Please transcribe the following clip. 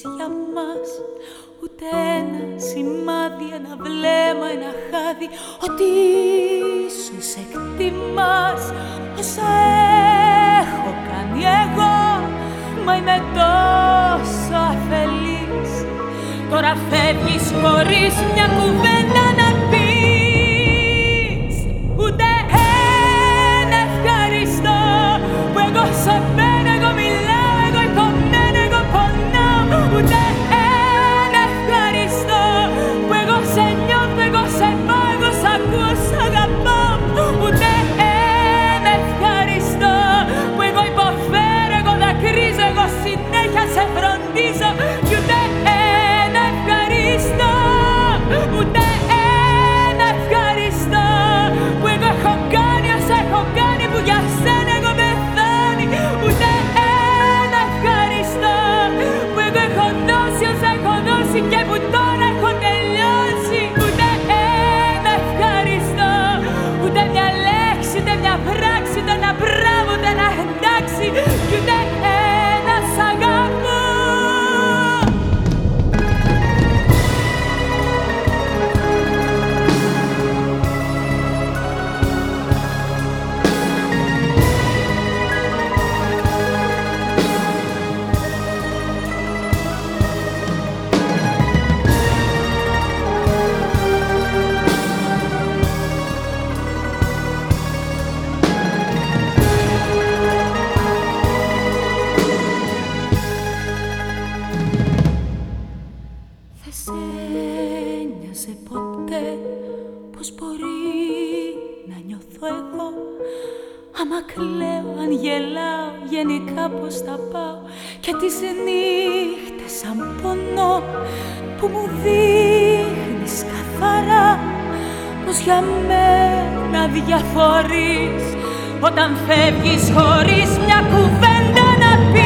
για μας. Ούτε ένα σημάδι, ένα βλέμμα, ένα χάδι. Ότι ίσως εκτιμάς όσα έχω κάνει εγώ. Μα είμαι τόσο αφελής. Τώρα φεύγεις χωρίς μια κουβέντα. get 端 σκέφτεσαι ποτέ πως μπορεί να νιώθω εδώ. Άμα κλαίω, αν γελάω, γενικά πως θα πάω; Και τις νύχτες σαν πονώ που μου δείχνεις καθαρά Πως για μένα διαφορείς όταν φεύγεις χωρίς μια κουβέντα να πεις